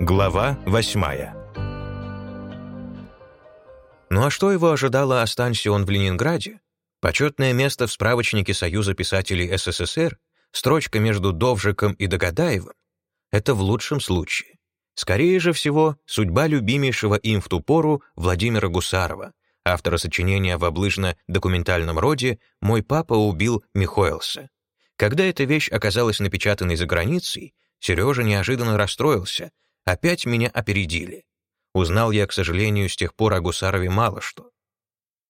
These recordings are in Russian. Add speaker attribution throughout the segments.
Speaker 1: Глава восьмая Ну а что его ожидало, останься он в Ленинграде? Почетное место в справочнике Союза писателей СССР, строчка между Довжиком и Догадаевым — это в лучшем случае. Скорее же всего, судьба любимейшего им в ту пору Владимира Гусарова, автора сочинения в облыжно-документальном роде «Мой папа убил Михоэлса». Когда эта вещь оказалась напечатанной за границей, Сережа неожиданно расстроился, Опять меня опередили. Узнал я, к сожалению, с тех пор о Гусарове мало что.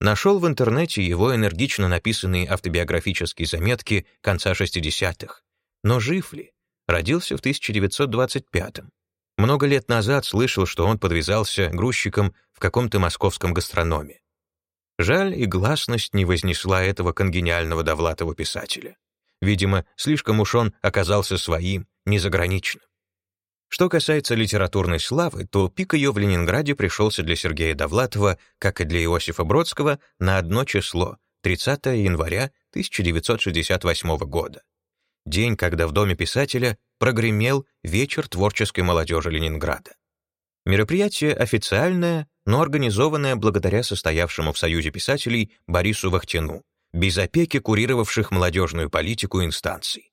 Speaker 1: Нашел в интернете его энергично написанные автобиографические заметки конца 60-х. Но жив ли? Родился в 1925-м. Много лет назад слышал, что он подвязался грузчиком в каком-то московском гастрономе. Жаль, и гласность не вознесла этого конгениального Довлатова писателя. Видимо, слишком уж он оказался своим, незаграничным. Что касается литературной славы, то пик ее в Ленинграде пришелся для Сергея Довлатова, как и для Иосифа Бродского, на одно число — 30 января 1968 года. День, когда в Доме писателя прогремел вечер творческой молодежи Ленинграда. Мероприятие официальное, но организованное благодаря состоявшему в Союзе писателей Борису Вахтину, без опеки курировавших молодежную политику инстанций.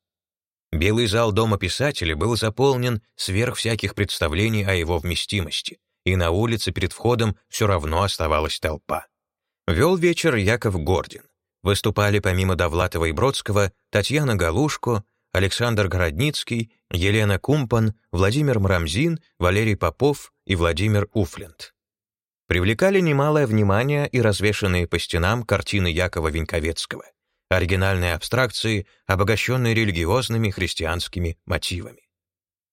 Speaker 1: Белый зал Дома писателя был заполнен сверх всяких представлений о его вместимости, и на улице перед входом все равно оставалась толпа. Вел вечер Яков Гордин. Выступали помимо Довлатова и Бродского Татьяна Галушко, Александр Городницкий, Елена Кумпан, Владимир Мрамзин, Валерий Попов и Владимир Уфленд. Привлекали немалое внимание и развешанные по стенам картины Якова Веньковецкого оригинальные абстракции, обогащенные религиозными христианскими мотивами.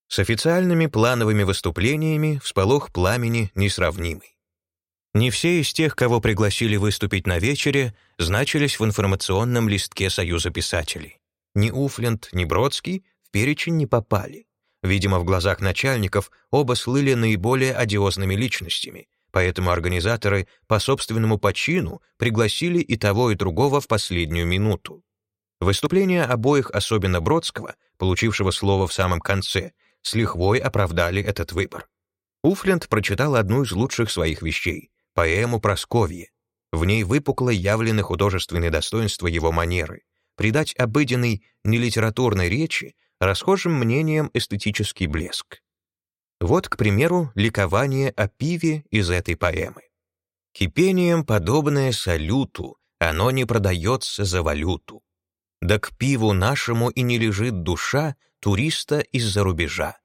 Speaker 1: С официальными плановыми выступлениями всполох пламени несравнимый. Не все из тех, кого пригласили выступить на вечере, значились в информационном листке Союза писателей. Ни Уфленд, ни Бродский в перечень не попали. Видимо, в глазах начальников оба слыли наиболее одиозными личностями, поэтому организаторы по собственному почину пригласили и того, и другого в последнюю минуту. Выступления обоих, особенно Бродского, получившего слово в самом конце, с лихвой оправдали этот выбор. Уфленд прочитал одну из лучших своих вещей — поэму «Просковье». В ней выпукло явлены художественные достоинства его манеры, придать обыденной, нелитературной речи расхожим мнением эстетический блеск. Вот, к примеру, ликование о пиве из этой поэмы. «Кипением, подобное салюту, оно не продается за валюту. Да к пиву нашему и не лежит душа туриста из-за рубежа.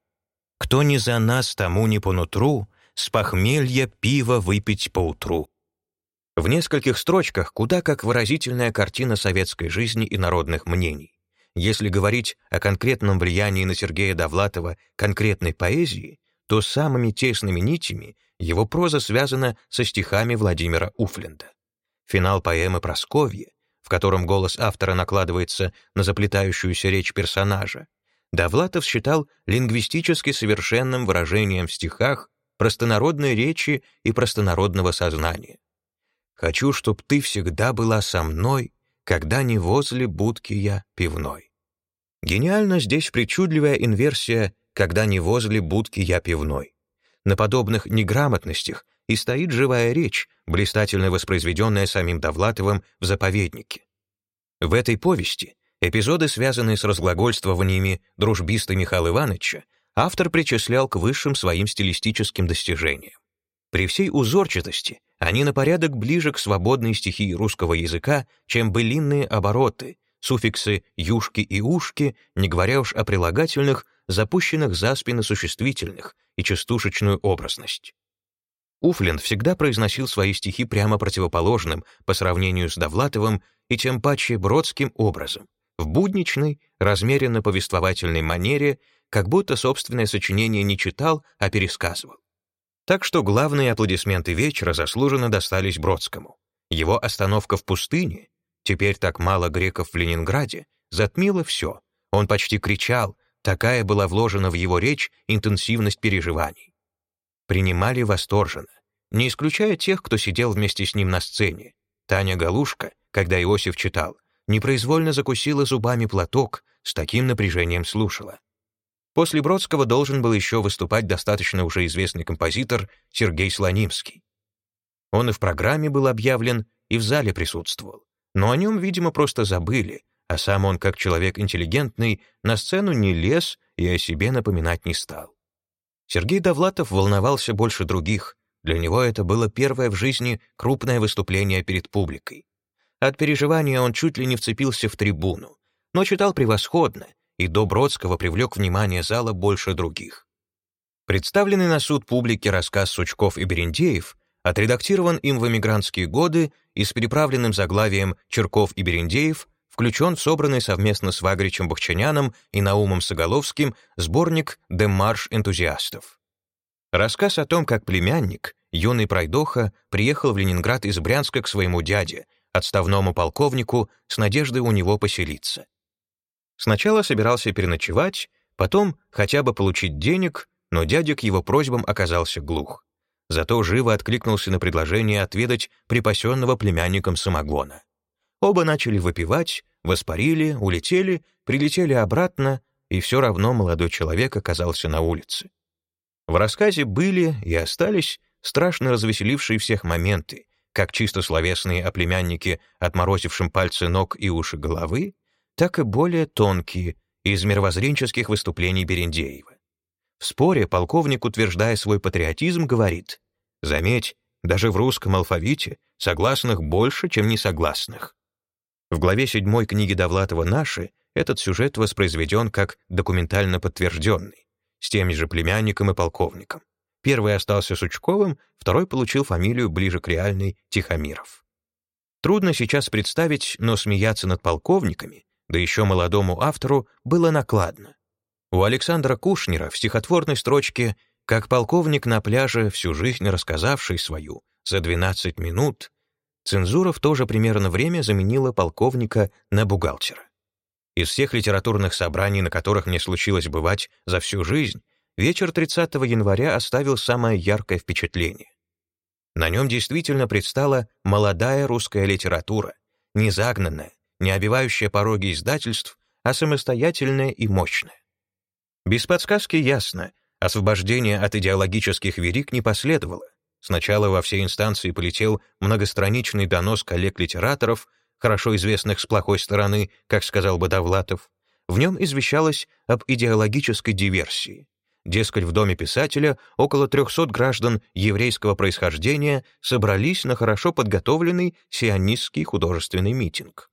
Speaker 1: Кто не за нас, тому не по нутру, с похмелья пива выпить поутру». В нескольких строчках куда как выразительная картина советской жизни и народных мнений. Если говорить о конкретном влиянии на Сергея Довлатова конкретной поэзии, то самыми тесными нитями его проза связана со стихами Владимира Уфленда. Финал поэмы «Просковье», в котором голос автора накладывается на заплетающуюся речь персонажа, Довлатов считал лингвистически совершенным выражением в стихах простонародной речи и простонародного сознания. «Хочу, чтоб ты всегда была со мной, когда не возле будки я пивной». Гениально здесь причудливая инверсия когда не возле будки я пивной. На подобных неграмотностях и стоит живая речь, блистательно воспроизведенная самим Довлатовым в «Заповеднике». В этой повести эпизоды, связанные с разглагольствованиями дружбиста Михаила Ивановича, автор причислял к высшим своим стилистическим достижениям. При всей узорчатости они на порядок ближе к свободной стихии русского языка, чем былинные обороты, суффиксы «юшки» и «ушки», не говоря уж о прилагательных, запущенных за спины существительных и частушечную образность. Уфлин всегда произносил свои стихи прямо противоположным по сравнению с Довлатовым и тем паче Бродским образом, в будничной, размеренно-повествовательной манере, как будто собственное сочинение не читал, а пересказывал. Так что главные аплодисменты вечера заслуженно достались Бродскому. Его остановка в пустыне, теперь так мало греков в Ленинграде, затмила все. Он почти кричал, Такая была вложена в его речь интенсивность переживаний. Принимали восторженно, не исключая тех, кто сидел вместе с ним на сцене. Таня Галушка, когда Иосиф читал, непроизвольно закусила зубами платок, с таким напряжением слушала. После Бродского должен был еще выступать достаточно уже известный композитор Сергей Слонимский. Он и в программе был объявлен, и в зале присутствовал. Но о нем, видимо, просто забыли, а сам он, как человек интеллигентный, на сцену не лез и о себе напоминать не стал. Сергей Довлатов волновался больше других. Для него это было первое в жизни крупное выступление перед публикой. От переживания он чуть ли не вцепился в трибуну, но читал превосходно, и до Бродского привлек внимание зала больше других. Представленный на суд публике рассказ Сучков и Берендеев отредактирован им в эмигрантские годы и с переправленным заглавием «Черков и Берендеев» включен собранный совместно с Вагричем Бахчаняном и Наумом Соголовским сборник «Демарш энтузиастов». Рассказ о том, как племянник, юный пройдоха, приехал в Ленинград из Брянска к своему дяде, отставному полковнику, с надеждой у него поселиться. Сначала собирался переночевать, потом хотя бы получить денег, но дядя к его просьбам оказался глух. Зато живо откликнулся на предложение отведать припасенного племянником самогона. Оба начали выпивать, воспарили, улетели, прилетели обратно, и все равно молодой человек оказался на улице. В рассказе были и остались страшно развеселившие всех моменты, как чисто словесные о племяннике, отморозившем пальцы ног и уши головы, так и более тонкие, из мировоззренческих выступлений Берендеева. В споре полковник, утверждая свой патриотизм, говорит, «Заметь, даже в русском алфавите согласных больше, чем несогласных». В главе 7 книги Довлатова «Наши» этот сюжет воспроизведен как документально подтвержденный, с теми же племянником и полковником. Первый остался Сучковым, второй получил фамилию ближе к реальной Тихомиров. Трудно сейчас представить, но смеяться над полковниками да еще молодому автору, было накладно. У Александра Кушнера в стихотворной строчке «Как полковник на пляже, всю жизнь рассказавший свою, за 12 минут», цензура в то же примерно время заменила полковника на бухгалтера. Из всех литературных собраний, на которых мне случилось бывать за всю жизнь, вечер 30 января оставил самое яркое впечатление. На нем действительно предстала молодая русская литература, незагнанная, не обивающая пороги издательств, а самостоятельная и мощная. Без подсказки ясно, освобождение от идеологических верик не последовало. Сначала во все инстанции полетел многостраничный донос коллег-литераторов, хорошо известных с плохой стороны, как сказал бы Довлатов. В нем извещалось об идеологической диверсии. Дескать, в доме писателя около 300 граждан еврейского происхождения собрались на хорошо подготовленный сионистский художественный митинг.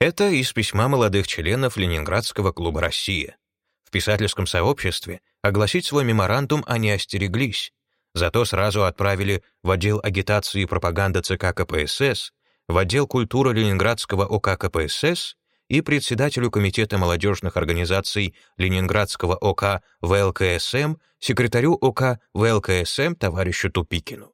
Speaker 1: Это из письма молодых членов Ленинградского клуба «Россия». В писательском сообществе огласить свой меморандум они остереглись, зато сразу отправили в отдел агитации и пропаганды ЦК КПСС, в отдел культуры Ленинградского ОК КПСС и председателю Комитета молодежных организаций Ленинградского ОК ВЛКСМ, секретарю ОК ВЛКСМ товарищу Тупикину.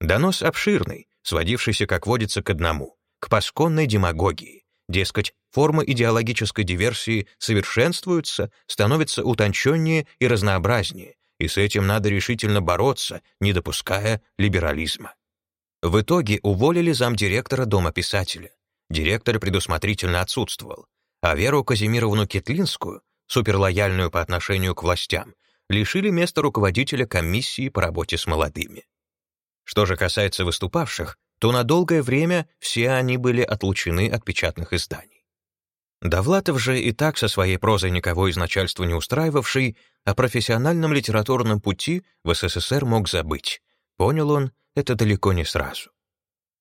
Speaker 1: Донос обширный, сводившийся, как водится, к одному — к пасконной демагогии. Дескать, формы идеологической диверсии совершенствуются, становятся утонченнее и разнообразнее, и с этим надо решительно бороться, не допуская либерализма. В итоге уволили замдиректора Дома писателя. Директор предусмотрительно отсутствовал, а Веру Казимировну Кетлинскую, суперлояльную по отношению к властям, лишили места руководителя комиссии по работе с молодыми. Что же касается выступавших, то на долгое время все они были отлучены от печатных изданий. Довлатов же и так со своей прозой никого из начальства не устраивавший, о профессиональном литературном пути в СССР мог забыть. Понял он это далеко не сразу.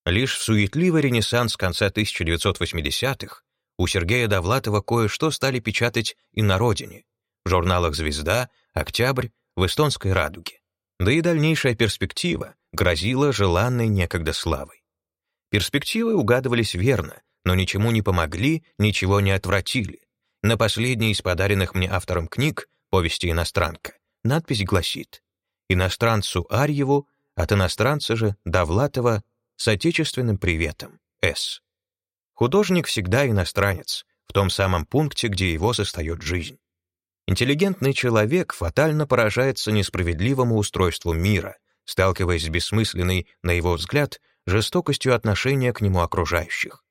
Speaker 1: Лишь в суетливый ренессанс конца 1980-х у Сергея Довлатова кое-что стали печатать и на родине, в журналах «Звезда», «Октябрь», в «Эстонской радуге». Да и дальнейшая перспектива грозила желанной некогда славой. Перспективы угадывались верно, но ничему не помогли, ничего не отвратили. На последней из подаренных мне автором книг, повести «Иностранка», надпись гласит «Иностранцу Арьеву, от иностранца же Довлатова с отечественным приветом, С». Художник всегда иностранец, в том самом пункте, где его застает жизнь. Интеллигентный человек фатально поражается несправедливому устройству мира, сталкиваясь с бессмысленной, на его взгляд, жестокостью отношения к нему окружающих.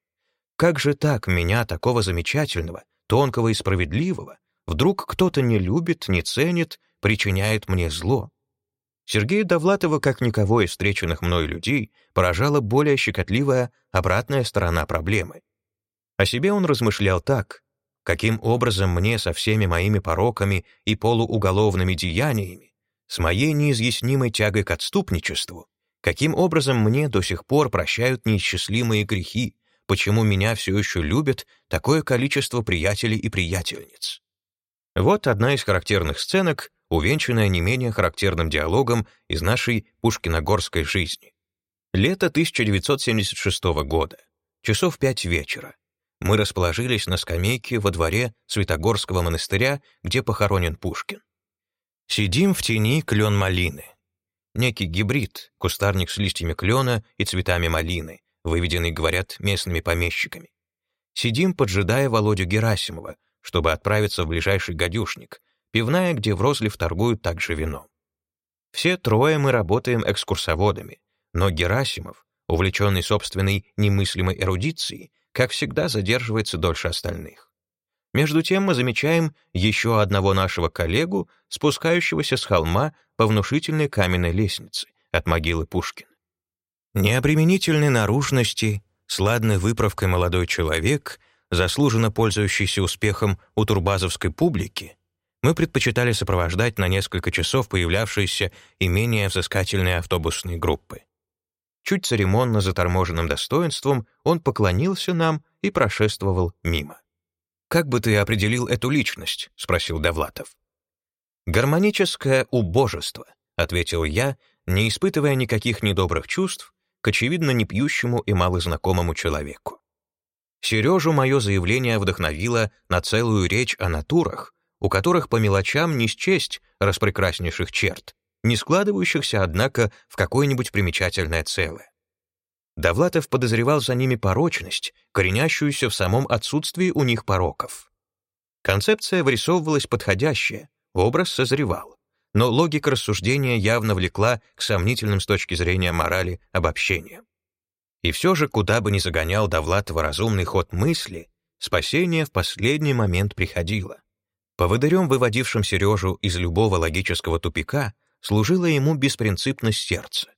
Speaker 1: Как же так меня, такого замечательного, тонкого и справедливого, Вдруг кто-то не любит, не ценит, причиняет мне зло. Сергея Довлатова, как никого из встреченных мной людей, поражала более щекотливая обратная сторона проблемы. О себе он размышлял так, каким образом мне со всеми моими пороками и полууголовными деяниями, с моей неизъяснимой тягой к отступничеству, каким образом мне до сих пор прощают неисчислимые грехи, почему меня все еще любят такое количество приятелей и приятельниц. Вот одна из характерных сценок, увенчанная не менее характерным диалогом из нашей пушкиногорской жизни. Лето 1976 года. Часов пять вечера. Мы расположились на скамейке во дворе Святогорского монастыря, где похоронен Пушкин. Сидим в тени клен малины. Некий гибрид, кустарник с листьями клена и цветами малины, выведенный, говорят, местными помещиками. Сидим, поджидая Володю Герасимова, чтобы отправиться в ближайший гадюшник, пивная, где в Розлив торгуют также вином. Все трое мы работаем экскурсоводами, но Герасимов, увлеченный собственной немыслимой эрудицией, как всегда задерживается дольше остальных. Между тем мы замечаем еще одного нашего коллегу, спускающегося с холма по внушительной каменной лестнице от могилы Пушкина. Необременительной наружности, с ладной выправкой молодой человек, заслуженно пользующийся успехом у турбазовской публики, мы предпочитали сопровождать на несколько часов появлявшиеся и менее взыскательные автобусные группы. Чуть церемонно заторможенным достоинством он поклонился нам и прошествовал мимо. «Как бы ты определил эту личность?» — спросил Довлатов. «Гармоническое убожество», — ответил я, не испытывая никаких недобрых чувств к очевидно не пьющему и малознакомому человеку. Сережу мое заявление вдохновило на целую речь о натурах, у которых по мелочам не счесть распрекраснейших черт, не складывающихся, однако, в какое-нибудь примечательное целое. Довлатов подозревал за ними порочность, коренящуюся в самом отсутствии у них пороков. Концепция вырисовывалась подходящая, образ созревал но логика рассуждения явно влекла к сомнительным с точки зрения морали обобщениям. И все же, куда бы ни загонял Довлатова разумный ход мысли, спасение в последний момент приходило. Поводырем, выводившим Сережу из любого логического тупика, служила ему беспринципность сердца.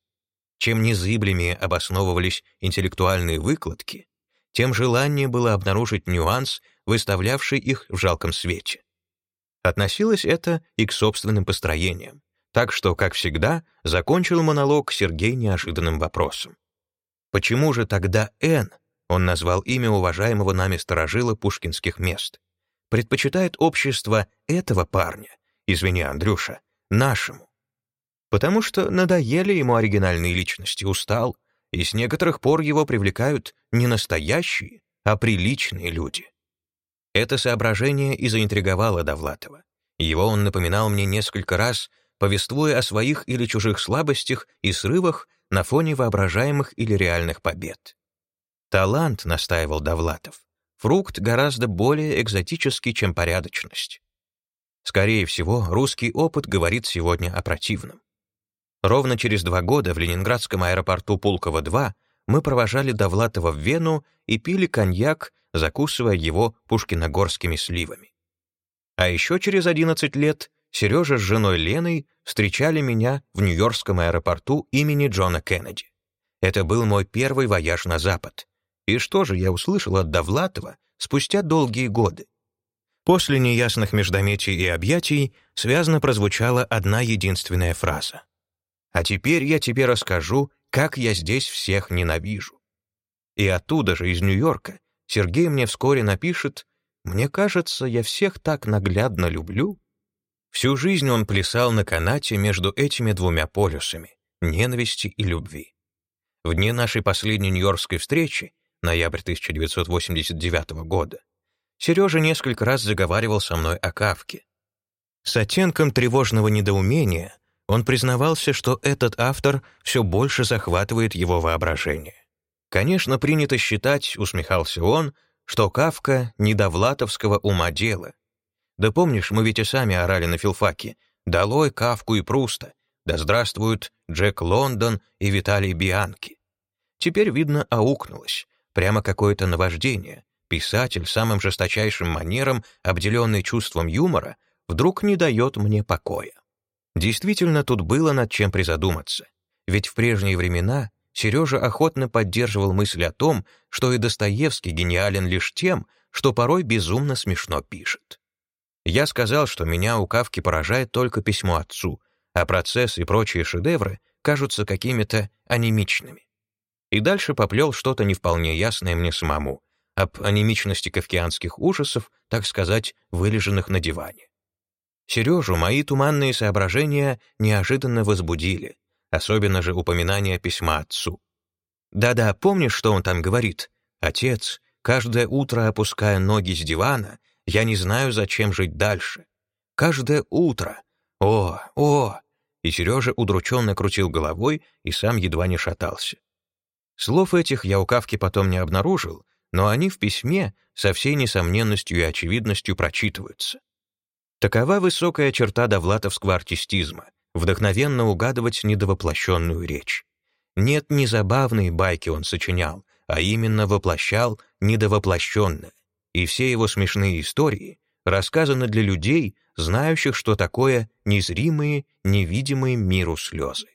Speaker 1: Чем незыблемее обосновывались интеллектуальные выкладки, тем желание было обнаружить нюанс, выставлявший их в жалком свете. Относилось это и к собственным построениям. Так что, как всегда, закончил монолог Сергей неожиданным вопросом. Почему же тогда Н, он назвал имя уважаемого нами сторожила пушкинских мест, предпочитает общество этого парня, извини, Андрюша, нашему? Потому что надоели ему оригинальные личности, устал, и с некоторых пор его привлекают не настоящие, а приличные люди. Это соображение и заинтриговало Довлатова. Его он напоминал мне несколько раз, повествуя о своих или чужих слабостях и срывах на фоне воображаемых или реальных побед. Талант, настаивал Довлатов, фрукт гораздо более экзотический, чем порядочность. Скорее всего, русский опыт говорит сегодня о противном. Ровно через два года в ленинградском аэропорту Пулково-2 мы провожали Довлатова в Вену и пили коньяк закусывая его пушкиногорскими сливами. А еще через 11 лет Сережа с женой Леной встречали меня в Нью-Йоркском аэропорту имени Джона Кеннеди. Это был мой первый вояж на Запад. И что же я услышал от Довлатова спустя долгие годы? После неясных междометий и объятий связно прозвучала одна единственная фраза. «А теперь я тебе расскажу, как я здесь всех ненавижу». И оттуда же, из Нью-Йорка, Сергей мне вскоре напишет «Мне кажется, я всех так наглядно люблю». Всю жизнь он плясал на канате между этими двумя полюсами — ненависти и любви. В дни нашей последней нью-йоркской встречи, ноябрь 1989 года, Сережа несколько раз заговаривал со мной о Кавке. С оттенком тревожного недоумения он признавался, что этот автор все больше захватывает его воображение. Конечно, принято считать, усмехался он, что Кавка не до влатовского ума дело. Да помнишь, мы ведь и сами орали на филфаке «Долой Кавку и Пруста! Да здравствуют Джек Лондон и Виталий Бианки!» Теперь, видно, аукнулось, прямо какое-то наваждение, писатель, самым жесточайшим манером, обделенный чувством юмора, вдруг не дает мне покоя. Действительно, тут было над чем призадуматься. Ведь в прежние времена Сережа охотно поддерживал мысль о том, что и Достоевский гениален лишь тем, что порой безумно смешно пишет. Я сказал, что меня у Кавки поражает только письмо отцу, а процесс и прочие шедевры кажутся какими-то анемичными. И дальше поплел что-то не вполне ясное мне самому, об анемичности кавкианских ужасов, так сказать, вылеженных на диване. Сережу мои туманные соображения неожиданно возбудили, особенно же упоминание письма отцу. Да-да, помнишь, что он там говорит? Отец, каждое утро опуская ноги с дивана, я не знаю, зачем жить дальше. Каждое утро. О, о! И Сережа удрученно крутил головой и сам едва не шатался. Слов этих я у Кавки потом не обнаружил, но они в письме со всей несомненностью и очевидностью прочитываются. Такова высокая черта довлатовского артистизма — вдохновенно угадывать недовоплощенную речь. Нет, не забавные байки он сочинял, а именно воплощал недовоплощенное. И все его смешные истории рассказаны для людей, знающих, что такое незримые, невидимые миру слезы.